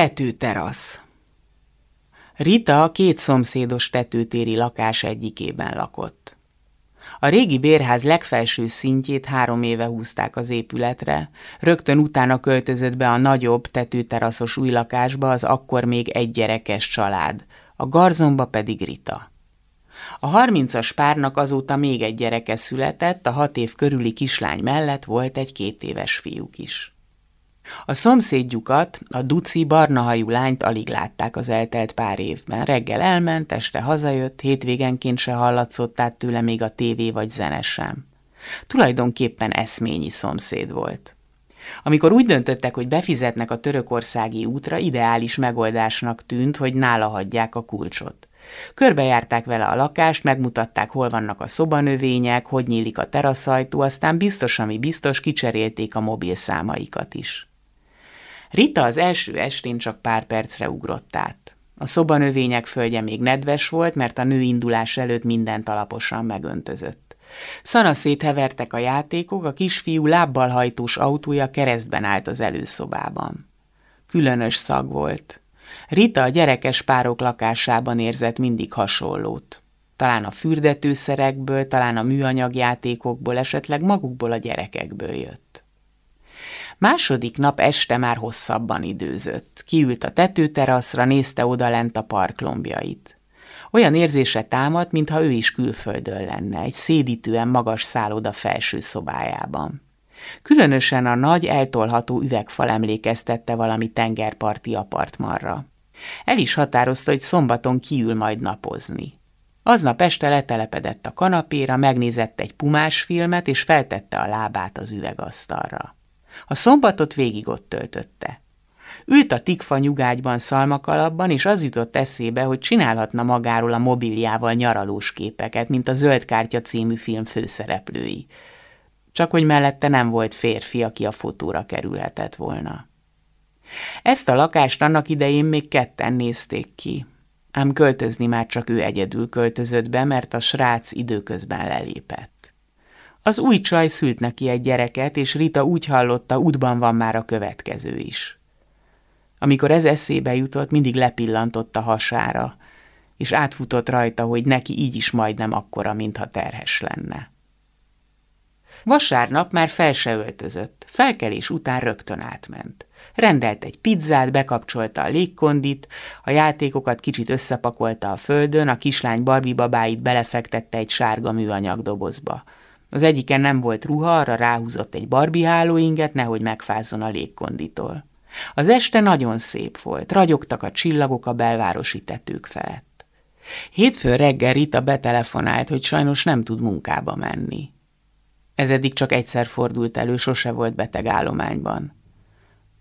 Tetőterasz Rita a két szomszédos tetőtéri lakás egyikében lakott. A régi bérház legfelső szintjét három éve húzták az épületre, rögtön utána költözött be a nagyobb tetőteraszos új lakásba az akkor még egy gyerekes család, a garzomba pedig Rita. A harmincas párnak azóta még egy gyereke született, a hat év körüli kislány mellett volt egy két éves fiúk is. A szomszédjukat, a duci barnahajú lányt alig látták az eltelt pár évben. Reggel elment, este hazajött, hétvégenként se hallatszott át tőle még a tévé vagy zene sem. Tulajdonképpen eszményi szomszéd volt. Amikor úgy döntöttek, hogy befizetnek a törökországi útra, ideális megoldásnak tűnt, hogy nála hagyják a kulcsot. Körbejárták vele a lakást, megmutatták, hol vannak a szobanövények, hogy nyílik a teraszajtó, aztán biztos, ami biztos, kicserélték a mobilszámaikat is. Rita az első estén csak pár percre ugrott át. A szobanövények földje még nedves volt, mert a nő indulás előtt mindent alaposan megöntözött. Szana széthevertek a játékok, a kisfiú lábbal hajtós autója keresztben állt az előszobában. Különös szag volt. Rita a gyerekes párok lakásában érzett mindig hasonlót. Talán a fürdetőszerekből, talán a műanyag játékokból, esetleg magukból a gyerekekből jött. Második nap este már hosszabban időzött. Kiült a tetőteraszra, nézte odalent a parklombjait. Olyan érzése támadt, mintha ő is külföldön lenne, egy szédítően magas szálloda felső szobájában. Különösen a nagy, eltolható üvegfal emlékeztette valami tengerparti apartmanra. El is határozta, hogy szombaton kiül majd napozni. Aznap este letelepedett a kanapéra, megnézett egy pumás filmet, és feltette a lábát az üvegasztalra. A szombatot végig ott töltötte. Ült a tikfa nyugágyban szalmakalapban, és az jutott eszébe, hogy csinálhatna magáról a mobiljával nyaralós képeket, mint a Zöld Kártya című film főszereplői. Csak hogy mellette nem volt férfi, aki a fotóra kerülhetett volna. Ezt a lakást annak idején még ketten nézték ki, ám költözni már csak ő egyedül költözött be, mert a srác időközben lelépett. Az új csaj szült neki egy gyereket, és Rita úgy hallotta, útban van már a következő is. Amikor ez eszébe jutott, mindig lepillantott a hasára, és átfutott rajta, hogy neki így is majdnem akkora, mintha terhes lenne. Vasárnap már fel se öltözött, felkelés után rögtön átment. Rendelt egy pizzát, bekapcsolta a légkondit, a játékokat kicsit összepakolta a földön, a kislány Barbie babáit belefektette egy sárga műanyag dobozba. Az egyiken nem volt ruha, arra ráhúzott egy Barbie hálóinget, nehogy megfázzon a légkonditól. Az este nagyon szép volt, ragyogtak a csillagok a belvárosi tetők felett. Hétfő reggel Rita betelefonált, hogy sajnos nem tud munkába menni. Ez eddig csak egyszer fordult elő, sose volt beteg állományban.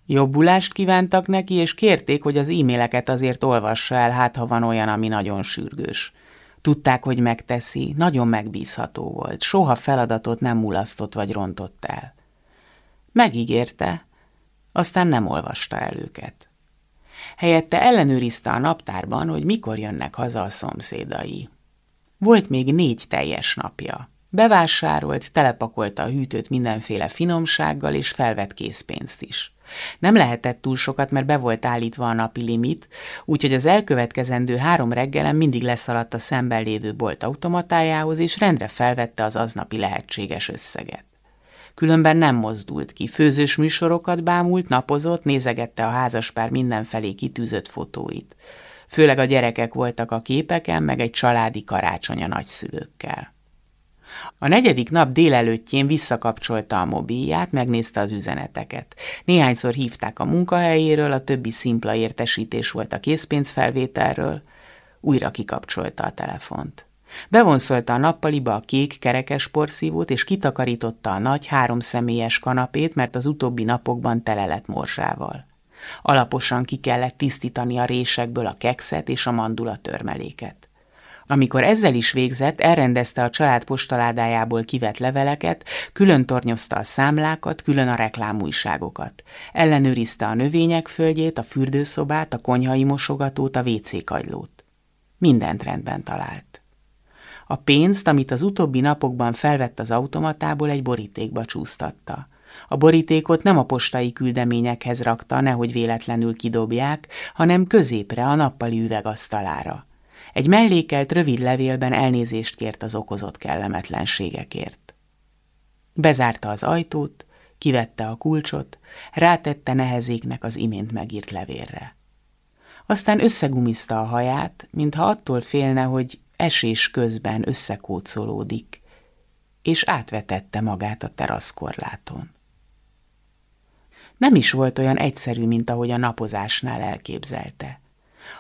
Jobbulást kívántak neki, és kérték, hogy az e-maileket azért olvassa el, hát ha van olyan, ami nagyon sürgős. Tudták, hogy megteszi, nagyon megbízható volt, soha feladatot nem mulasztott vagy rontott el. Megígérte, aztán nem olvasta el őket. Helyette ellenőrizte a naptárban, hogy mikor jönnek haza a szomszédai. Volt még négy teljes napja. Bevásárolt, telepakolta a hűtőt mindenféle finomsággal, és felvett készpénzt is. Nem lehetett túl sokat, mert be volt állítva a napi limit, úgyhogy az elkövetkezendő három reggelen mindig leszaladt a szemben lévő bolt automatájához, és rendre felvette az aznapi lehetséges összeget. Különben nem mozdult ki, főzős műsorokat bámult, napozott, nézegette a házaspár mindenfelé kitűzött fotóit. Főleg a gyerekek voltak a képeken, meg egy családi karácsony a nagyszülőkkel. A negyedik nap délelőttjén visszakapcsolta a mobilját, megnézte az üzeneteket. Néhányszor hívták a munkahelyéről, a többi szimpla értesítés volt a készpénzfelvételről. Újra kikapcsolta a telefont. Bevonszolta a nappaliba a kék kerekes porszívót, és kitakarította a nagy háromszemélyes kanapét, mert az utóbbi napokban tele lett morzsával. Alaposan ki kellett tisztítani a résekből a kekszet és a mandula törmeléket. Amikor ezzel is végzett, elrendezte a család postaládájából kivett leveleket, külön tornyozta a számlákat, külön a reklámújságokat. Ellenőrizte a növények földjét, a fürdőszobát, a konyhai mosogatót, a WC kagylót. Mindent rendben talált. A pénzt, amit az utóbbi napokban felvett az automatából, egy borítékba csúsztatta. A borítékot nem a postai küldeményekhez rakta, nehogy véletlenül kidobják, hanem középre a nappali üvegasztalára. Egy mellékelt rövid levélben elnézést kért az okozott kellemetlenségekért. Bezárta az ajtót, kivette a kulcsot, rátette nehezéknek az imént megírt levélre. Aztán összegumizta a haját, mintha attól félne, hogy esés közben összekócolódik, és átvetette magát a teraszkorláton. Nem is volt olyan egyszerű, mint ahogy a napozásnál elképzelte.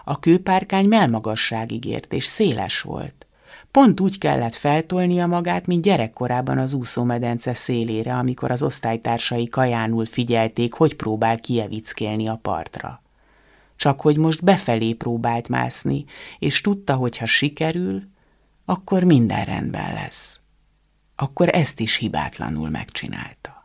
A kőpárkány melmagasságig ért, és széles volt. Pont úgy kellett feltolnia magát, mint gyerekkorában az úszómedence szélére, amikor az osztálytársai kajánul figyelték, hogy próbál kievickélni a partra. Csak hogy most befelé próbált mászni, és tudta, hogy ha sikerül, akkor minden rendben lesz. Akkor ezt is hibátlanul megcsinálta.